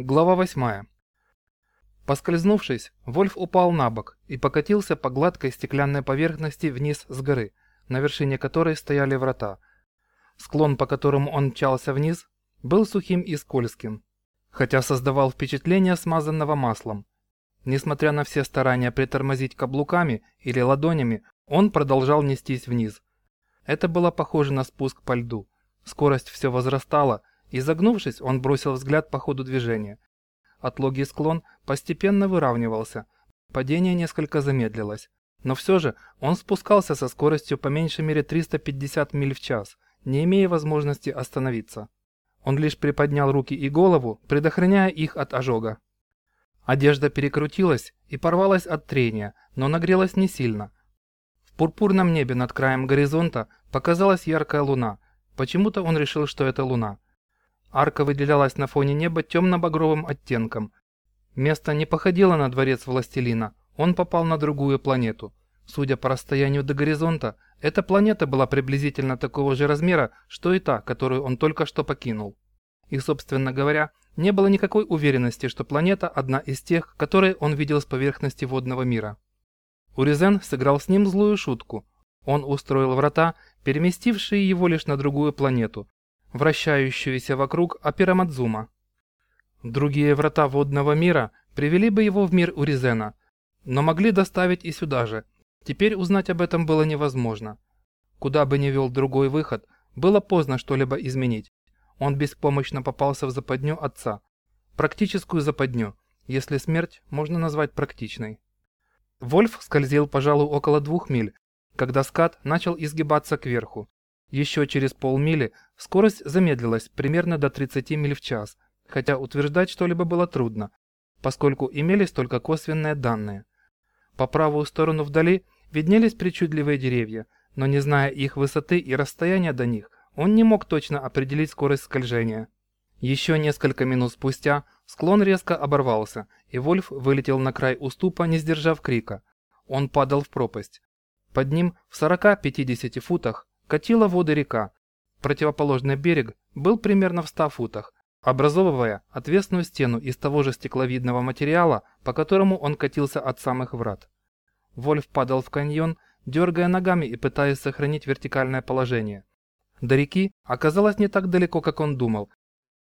Глава 8. Поскользнувшись, Вольф упал на бок и покатился по гладкой стеклянной поверхности вниз с горы, на вершине которой стояли врата. Склон, по которому он мчался вниз, был сухим и скользким, хотя создавал впечатление смазанного маслом. Несмотря на все старания притормозить каблуками или ладонями, он продолжал нестись вниз. Это было похоже на спуск по льду. Скорость все возрастала, Изогнувшись, он бросил взгляд по ходу движения. Отлогий склон постепенно выравнивался, падение несколько замедлилось. Но все же он спускался со скоростью по меньшей мере 350 миль в час, не имея возможности остановиться. Он лишь приподнял руки и голову, предохраняя их от ожога. Одежда перекрутилась и порвалась от трения, но нагрелась не сильно. В пурпурном небе над краем горизонта показалась яркая луна. Почему-то он решил, что это луна. Арка выделялась на фоне неба темно-багровым оттенком. Место не походило на дворец Властелина, он попал на другую планету. Судя по расстоянию до горизонта, эта планета была приблизительно такого же размера, что и та, которую он только что покинул. И, собственно говоря, не было никакой уверенности, что планета одна из тех, которые он видел с поверхности водного мира. Уризен сыграл с ним злую шутку. Он устроил врата, переместившие его лишь на другую планету, вращающуюся вокруг Апирамадзума. Другие врата водного мира привели бы его в мир Уризена, но могли доставить и сюда же. Теперь узнать об этом было невозможно. Куда бы ни вел другой выход, было поздно что-либо изменить. Он беспомощно попался в западню отца. Практическую западню, если смерть можно назвать практичной. Вольф скользил, пожалуй, около двух миль, когда скат начал изгибаться кверху. Еще через полмили скорость замедлилась примерно до 30 миль в час, хотя утверждать что-либо было трудно, поскольку имелись только косвенные данные. По правую сторону вдали виднелись причудливые деревья, но не зная их высоты и расстояния до них, он не мог точно определить скорость скольжения. Еще несколько минут спустя склон резко оборвался, и Вольф вылетел на край уступа, не сдержав крика. Он падал в пропасть. Под ним в 40-50 футах катила воды река. Противоположный берег был примерно в 100 футах, образовывая отвесную стену из того же стекловидного материала, по которому он катился от самых врат. Вольф падал в каньон, дергая ногами и пытаясь сохранить вертикальное положение. До реки оказалось не так далеко, как он думал,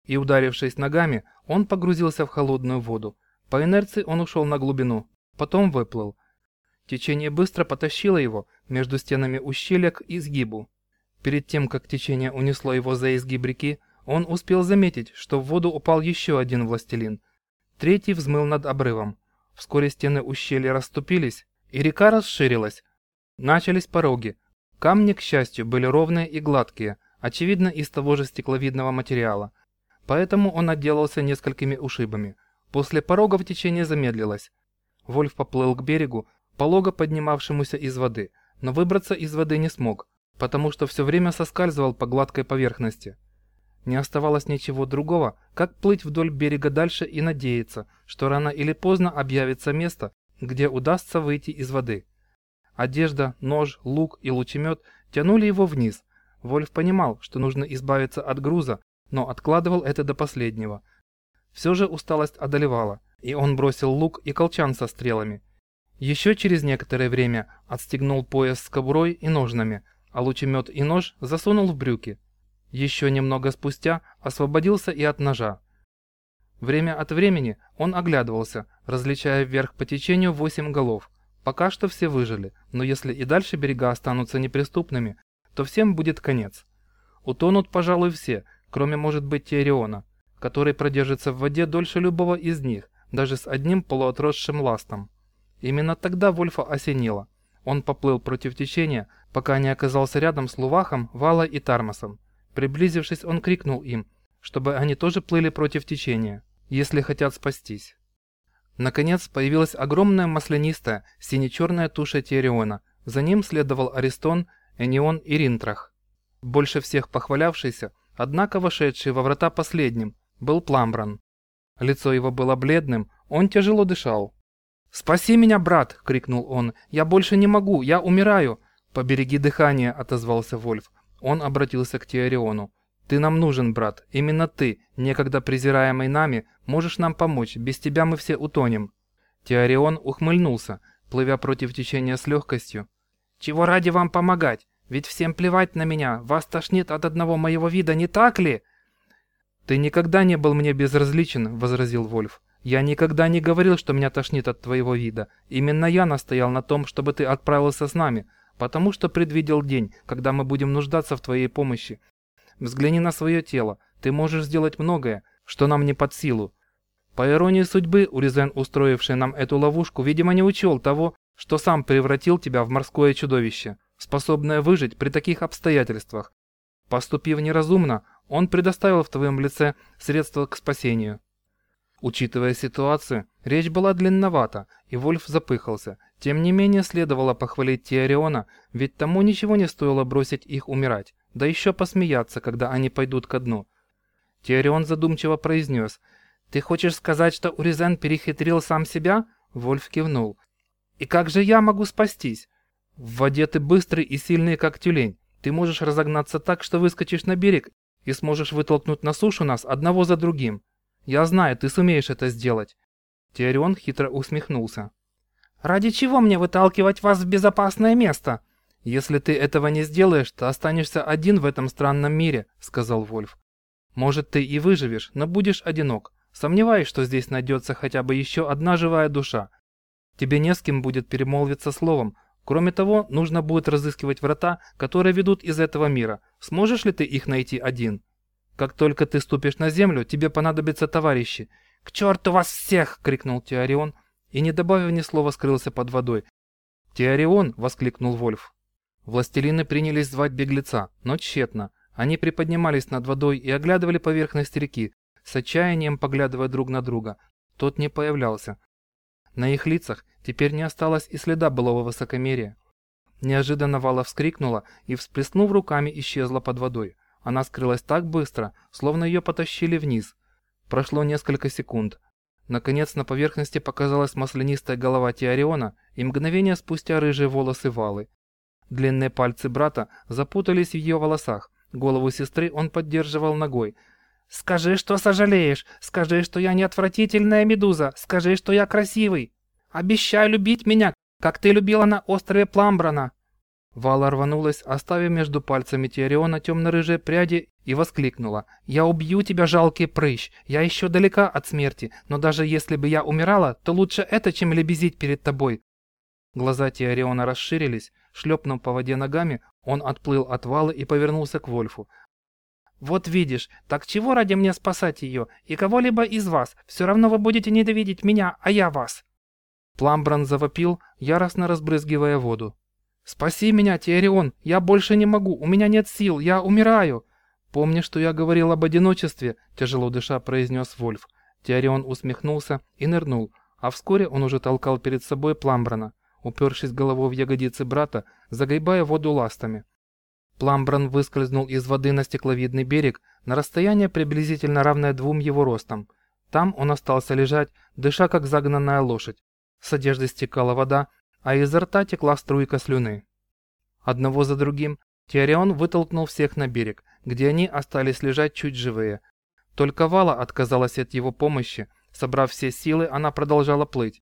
и ударившись ногами, он погрузился в холодную воду. По инерции он ушел на глубину, потом выплыл. Течение быстро потащило его между стенами ущелья к изгибу. Перед тем, как течение унесло его за изгиб реки, он успел заметить, что в воду упал еще один властелин. Третий взмыл над обрывом. Вскоре стены ущелья расступились, и река расширилась. Начались пороги. Камни, к счастью, были ровные и гладкие, очевидно, из того же стекловидного материала. Поэтому он отделался несколькими ушибами. После порогов течение замедлилось. Вольф поплыл к берегу, полого поднимавшемуся из воды, но выбраться из воды не смог потому что все время соскальзывал по гладкой поверхности. Не оставалось ничего другого, как плыть вдоль берега дальше и надеяться, что рано или поздно объявится место, где удастся выйти из воды. Одежда, нож, лук и лучемет тянули его вниз. Вольф понимал, что нужно избавиться от груза, но откладывал это до последнего. Все же усталость одолевала, и он бросил лук и колчан со стрелами. Еще через некоторое время отстегнул пояс с кобурой и ножнами – а лучемет и нож засунул в брюки. Еще немного спустя освободился и от ножа. Время от времени он оглядывался, различая вверх по течению восемь голов. Пока что все выжили, но если и дальше берега останутся неприступными, то всем будет конец. Утонут, пожалуй, все, кроме, может быть, Теориона, который продержится в воде дольше любого из них, даже с одним полуотросшим ластом. Именно тогда Вольфа осенило. Он поплыл против течения, пока не оказался рядом с Лувахом, Валой и Тармасом. Приблизившись, он крикнул им, чтобы они тоже плыли против течения, если хотят спастись. Наконец появилась огромная маслянистая, сине-черная туша Тириона. За ним следовал Аристон, Энион и Ринтрах. Больше всех похвалявшийся, однако вошедший во врата последним, был Пламбран. Лицо его было бледным, он тяжело дышал. «Спаси меня, брат!» — крикнул он. «Я больше не могу, я умираю! «Побереги дыхание», — отозвался Вольф. Он обратился к Теориону. Ты нам нужен, брат. Именно ты, некогда презираемый нами, можешь нам помочь. Без тебя мы все утонем». Теорион ухмыльнулся, плывя против течения с легкостью. «Чего ради вам помогать? Ведь всем плевать на меня. Вас тошнит от одного моего вида, не так ли?» «Ты никогда не был мне безразличен», — возразил Вольф. «Я никогда не говорил, что меня тошнит от твоего вида. Именно я настоял на том, чтобы ты отправился с нами, потому что предвидел день, когда мы будем нуждаться в твоей помощи. Взгляни на свое тело. Ты можешь сделать многое, что нам не под силу. По иронии судьбы, Уризен, устроивший нам эту ловушку, видимо, не учел того, что сам превратил тебя в морское чудовище, способное выжить при таких обстоятельствах. Поступив неразумно, он предоставил в твоем лице средства к спасению. Учитывая ситуацию, речь была длинновата, и Вольф запыхался. Тем не менее, следовало похвалить Теориона, ведь тому ничего не стоило бросить их умирать да еще посмеяться, когда они пойдут ко дну. Теорион задумчиво произнес. «Ты хочешь сказать, что Уризен перехитрил сам себя?» Вольф кивнул. «И как же я могу спастись?» «В воде ты быстрый и сильный, как тюлень. Ты можешь разогнаться так, что выскочишь на берег и сможешь вытолкнуть на сушу нас одного за другим. Я знаю, ты сумеешь это сделать». Теорион хитро усмехнулся. «Ради чего мне выталкивать вас в безопасное место?» «Если ты этого не сделаешь, то останешься один в этом странном мире», — сказал Вольф. «Может, ты и выживешь, но будешь одинок. Сомневаюсь, что здесь найдется хотя бы еще одна живая душа. Тебе не с кем будет перемолвиться словом. Кроме того, нужно будет разыскивать врата, которые ведут из этого мира. Сможешь ли ты их найти один? Как только ты ступишь на землю, тебе понадобятся товарищи. «К черту вас всех!» — крикнул Теорион, и, не добавив ни слова, скрылся под водой. «Теорион!» — воскликнул Вольф. Властелины принялись звать беглеца, но тщетно. Они приподнимались над водой и оглядывали поверхность реки, с отчаянием поглядывая друг на друга. Тот не появлялся. На их лицах теперь не осталось и следа былого высокомерия. Неожиданно Вала вскрикнула и, всплеснув руками, исчезла под водой. Она скрылась так быстро, словно ее потащили вниз. Прошло несколько секунд. Наконец на поверхности показалась маслянистая голова Теориона и мгновение спустя рыжие волосы Валы. Длинные пальцы брата запутались в ее волосах. Голову сестры он поддерживал ногой. «Скажи, что сожалеешь. Скажи, что я не отвратительная медуза. Скажи, что я красивый. Обещай любить меня, как ты любила на острове Пламбрана». Вала рванулась, оставив между пальцами Теориона темно-рыжие пряди, и воскликнула. «Я убью тебя, жалкий прыщ! Я еще далека от смерти, но даже если бы я умирала, то лучше это, чем лебезить перед тобой. Глаза Теориона расширились, шлепнув по воде ногами, он отплыл от вала и повернулся к Вольфу. «Вот видишь, так чего ради мне спасать ее, и кого-либо из вас? Все равно вы будете ненавидеть меня, а я вас!» Пламбран завопил, яростно разбрызгивая воду. «Спаси меня, Теорион! Я больше не могу! У меня нет сил! Я умираю!» «Помни, что я говорил об одиночестве», — тяжело дыша произнес Вольф. Теорион усмехнулся и нырнул, а вскоре он уже толкал перед собой Пламбрана упершись головой в ягодицы брата, загребая воду ластами. Пламбран выскользнул из воды на стекловидный берег на расстояние приблизительно равное двум его ростам. Там он остался лежать, дыша как загнанная лошадь. С одежды стекала вода, а изо рта текла струйка слюны. Одного за другим Теорион вытолкнул всех на берег, где они остались лежать чуть живые. Только Вала отказалась от его помощи. Собрав все силы, она продолжала плыть.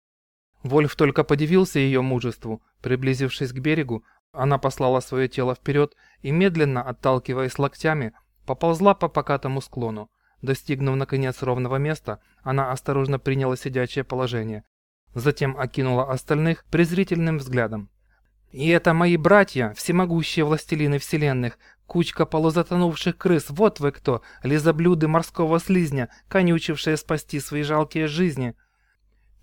Вольф только подивился ее мужеству. Приблизившись к берегу, она послала свое тело вперед и, медленно отталкиваясь локтями, поползла по покатому склону. Достигнув, наконец, ровного места, она осторожно приняла сидячее положение. Затем окинула остальных презрительным взглядом. «И это мои братья, всемогущие властелины вселенных, кучка полузатонувших крыс, вот вы кто, лизоблюды морского слизня, конючившие спасти свои жалкие жизни!»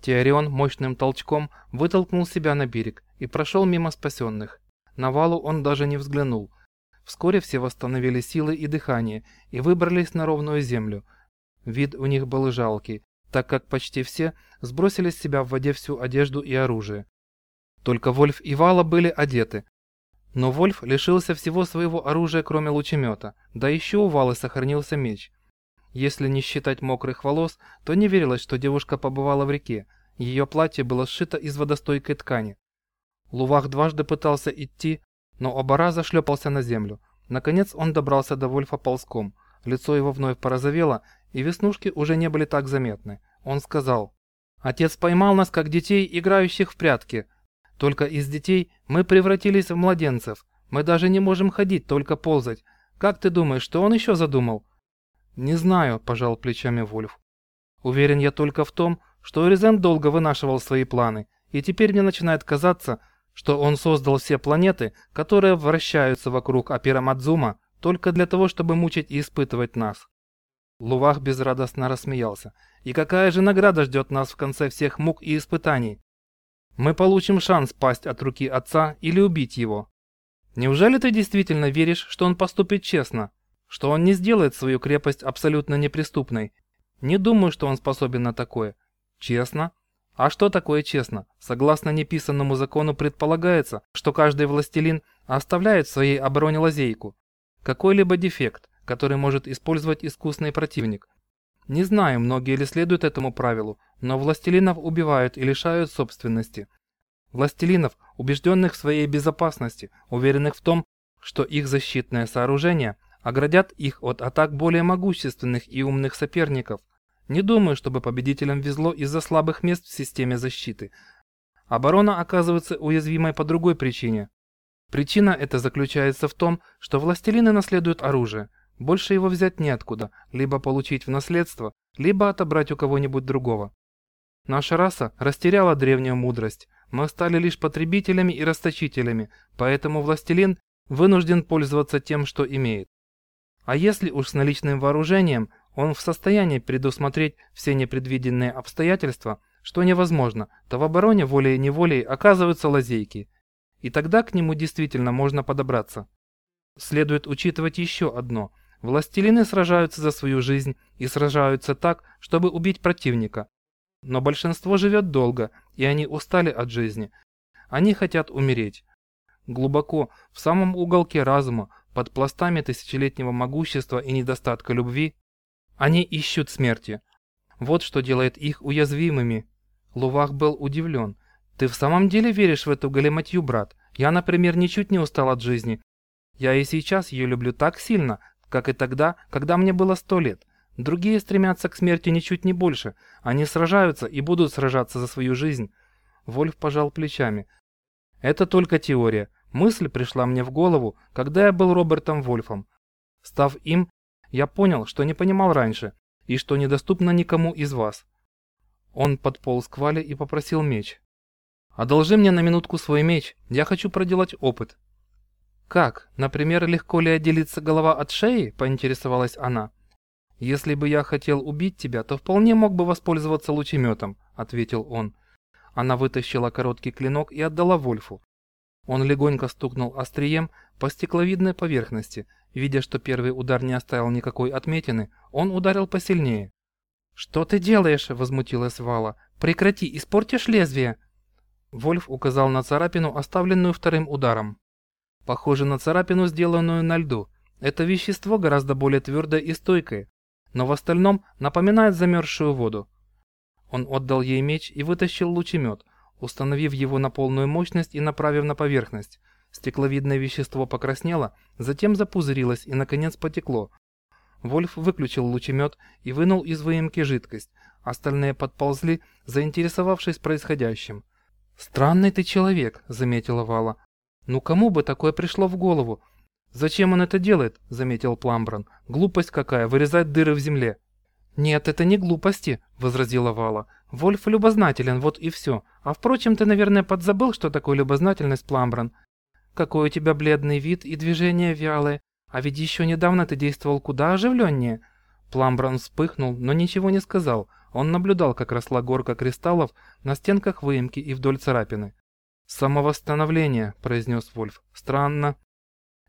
Теорион мощным толчком вытолкнул себя на берег и прошел мимо спасенных. На валу он даже не взглянул. Вскоре все восстановили силы и дыхание и выбрались на ровную землю. Вид у них был жалкий, так как почти все сбросили с себя в воде всю одежду и оружие. Только Вольф и Вала были одеты. Но Вольф лишился всего своего оружия, кроме лучемета, да еще у Валы сохранился меч – если не считать мокрых волос, то не верилось, что девушка побывала в реке. Ее платье было сшито из водостойкой ткани. Лувах дважды пытался идти, но оба раза шлепался на землю. Наконец он добрался до Вольфа ползком. Лицо его вновь порозовело, и веснушки уже не были так заметны. Он сказал, «Отец поймал нас, как детей, играющих в прятки. Только из детей мы превратились в младенцев. Мы даже не можем ходить, только ползать. Как ты думаешь, что он еще задумал?» «Не знаю», – пожал плечами Вольф. «Уверен я только в том, что Резен долго вынашивал свои планы, и теперь мне начинает казаться, что он создал все планеты, которые вращаются вокруг Апирамадзума, только для того, чтобы мучить и испытывать нас». Лувах безрадостно рассмеялся. «И какая же награда ждет нас в конце всех мук и испытаний? Мы получим шанс пасть от руки отца или убить его. Неужели ты действительно веришь, что он поступит честно? Что он не сделает свою крепость абсолютно неприступной? Не думаю, что он способен на такое. Честно? А что такое честно? Согласно неписанному закону предполагается, что каждый властелин оставляет в своей обороне лазейку. Какой-либо дефект, который может использовать искусный противник. Не знаю, многие ли следуют этому правилу, но властелинов убивают и лишают собственности. Властелинов, убежденных в своей безопасности, уверенных в том, что их защитное сооружение оградят их от атак более могущественных и умных соперников. Не думаю, чтобы победителям везло из-за слабых мест в системе защиты. Оборона оказывается уязвимой по другой причине. Причина эта заключается в том, что властелины наследуют оружие. Больше его взять неоткуда, либо получить в наследство, либо отобрать у кого-нибудь другого. Наша раса растеряла древнюю мудрость. Мы стали лишь потребителями и расточителями, поэтому властелин вынужден пользоваться тем, что имеет. А если уж с наличным вооружением он в состоянии предусмотреть все непредвиденные обстоятельства, что невозможно, то в обороне волей-неволей оказываются лазейки. И тогда к нему действительно можно подобраться. Следует учитывать еще одно. Властелины сражаются за свою жизнь и сражаются так, чтобы убить противника. Но большинство живет долго, и они устали от жизни. Они хотят умереть. Глубоко, в самом уголке разума, под пластами тысячелетнего могущества и недостатка любви, они ищут смерти. Вот что делает их уязвимыми. Лувах был удивлен. «Ты в самом деле веришь в эту галиматью, брат? Я, например, ничуть не устал от жизни. Я и сейчас ее люблю так сильно, как и тогда, когда мне было сто лет. Другие стремятся к смерти ничуть не больше. Они сражаются и будут сражаться за свою жизнь». Вольф пожал плечами. «Это только теория. Мысль пришла мне в голову, когда я был Робертом Вольфом. Став им, я понял, что не понимал раньше, и что недоступно никому из вас. Он подполз к Вале и попросил меч. «Одолжи мне на минутку свой меч, я хочу проделать опыт». «Как? Например, легко ли отделиться голова от шеи?» – поинтересовалась она. «Если бы я хотел убить тебя, то вполне мог бы воспользоваться лучеметом», – ответил он. Она вытащила короткий клинок и отдала Вольфу. Он легонько стукнул острием по стекловидной поверхности. Видя, что первый удар не оставил никакой отметины, он ударил посильнее. «Что ты делаешь?» – возмутилась Вала. «Прекрати, испортишь лезвие!» Вольф указал на царапину, оставленную вторым ударом. Похоже на царапину, сделанную на льду. Это вещество гораздо более твердое и стойкое, но в остальном напоминает замерзшую воду. Он отдал ей меч и вытащил лучемет, установив его на полную мощность и направив на поверхность. Стекловидное вещество покраснело, затем запузырилось и, наконец, потекло. Вольф выключил лучемет и вынул из выемки жидкость. Остальные подползли, заинтересовавшись происходящим. «Странный ты человек», — заметила Вала. «Ну кому бы такое пришло в голову?» «Зачем он это делает?» — заметил Пламбран. «Глупость какая, вырезать дыры в земле». «Нет, это не глупости», — возразила Вала. «Вольф любознателен, вот и все. А впрочем, ты, наверное, подзабыл, что такое любознательность, Пламбран. Какой у тебя бледный вид и движения вялые. А ведь еще недавно ты действовал куда оживленнее». Пламбран вспыхнул, но ничего не сказал. Он наблюдал, как росла горка кристаллов на стенках выемки и вдоль царапины. «Самовосстановление», — произнес Вольф. «Странно.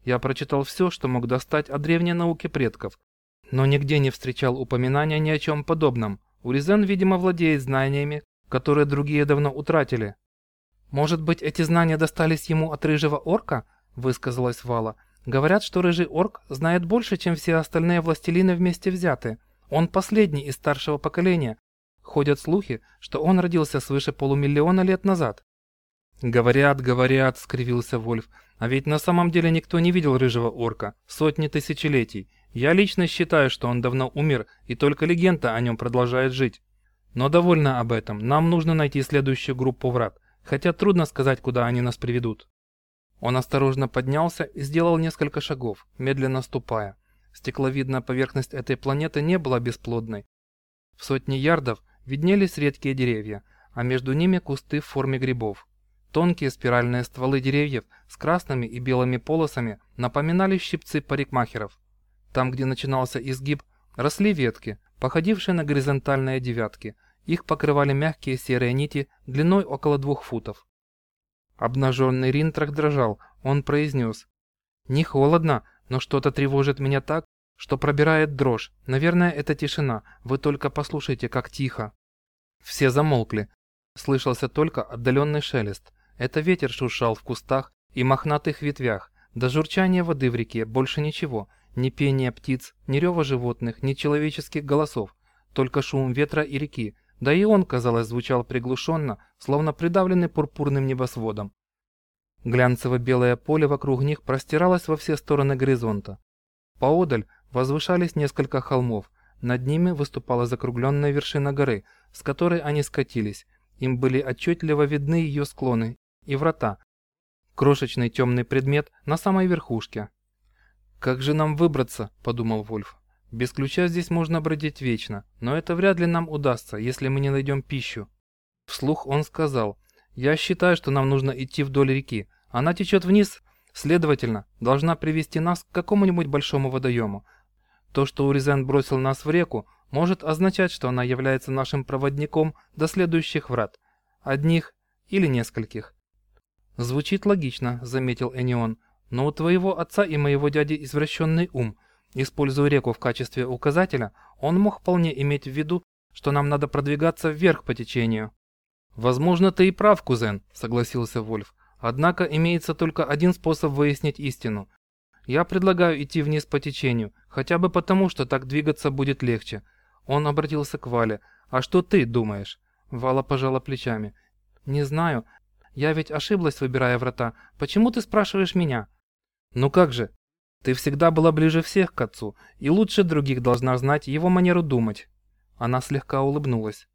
Я прочитал все, что мог достать о древней науке предков, но нигде не встречал упоминания ни о чем подобном. Уризен, видимо, владеет знаниями, которые другие давно утратили. «Может быть, эти знания достались ему от рыжего орка?» – высказалась Вала. «Говорят, что рыжий орк знает больше, чем все остальные властелины вместе взятые. Он последний из старшего поколения. Ходят слухи, что он родился свыше полумиллиона лет назад». «Говорят, говорят», — скривился Вольф. «А ведь на самом деле никто не видел рыжего орка. Сотни тысячелетий. Я лично считаю, что он давно умер, и только легенда о нем продолжает жить. Но довольно об этом. Нам нужно найти следующую группу врат, хотя трудно сказать, куда они нас приведут. Он осторожно поднялся и сделал несколько шагов, медленно ступая. Стекловидная поверхность этой планеты не была бесплодной. В сотни ярдов виднелись редкие деревья, а между ними кусты в форме грибов. Тонкие спиральные стволы деревьев с красными и белыми полосами напоминали щипцы парикмахеров. Там, где начинался изгиб, росли ветки, походившие на горизонтальные девятки. Их покрывали мягкие серые нити длиной около двух футов. Обнаженный Ринтрах дрожал, он произнес. «Не холодно, но что-то тревожит меня так, что пробирает дрожь. Наверное, это тишина. Вы только послушайте, как тихо». Все замолкли. Слышался только отдаленный шелест. Это ветер шуршал в кустах и мохнатых ветвях. До журчания воды в реке больше ничего. Ни пения птиц, ни рева животных, ни человеческих голосов, только шум ветра и реки, да и он, казалось, звучал приглушенно, словно придавленный пурпурным небосводом. Глянцево-белое поле вокруг них простиралось во все стороны горизонта. Поодаль возвышались несколько холмов, над ними выступала закругленная вершина горы, с которой они скатились. Им были отчетливо видны ее склоны и врата. Крошечный темный предмет на самой верхушке, «Как же нам выбраться?» – подумал Вольф. «Без ключа здесь можно бродить вечно, но это вряд ли нам удастся, если мы не найдем пищу». Вслух он сказал, «Я считаю, что нам нужно идти вдоль реки. Она течет вниз, следовательно, должна привести нас к какому-нибудь большому водоему. То, что Уризен бросил нас в реку, может означать, что она является нашим проводником до следующих врат. Одних или нескольких». «Звучит логично», — заметил Энион. Но у твоего отца и моего дяди извращенный ум. Используя реку в качестве указателя, он мог вполне иметь в виду, что нам надо продвигаться вверх по течению. «Возможно, ты и прав, кузен», — согласился Вольф. «Однако имеется только один способ выяснить истину. Я предлагаю идти вниз по течению, хотя бы потому, что так двигаться будет легче». Он обратился к Вале. «А что ты думаешь?» Вала пожала плечами. «Не знаю. Я ведь ошиблась, выбирая врата. Почему ты спрашиваешь меня?» «Ну как же? Ты всегда была ближе всех к отцу, и лучше других должна знать его манеру думать». Она слегка улыбнулась.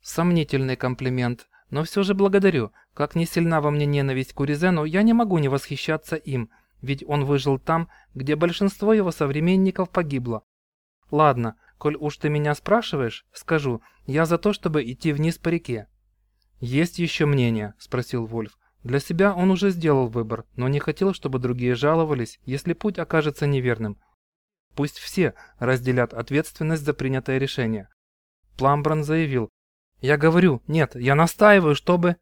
«Сомнительный комплимент, но все же благодарю. Как не сильна во мне ненависть к Уризену, я не могу не восхищаться им, ведь он выжил там, где большинство его современников погибло. Ладно, коль уж ты меня спрашиваешь, скажу, я за то, чтобы идти вниз по реке». «Есть еще мнение?» – спросил Вольф. Для себя он уже сделал выбор, но не хотел, чтобы другие жаловались, если путь окажется неверным. Пусть все разделят ответственность за принятое решение. Пламбран заявил. «Я говорю, нет, я настаиваю, чтобы...»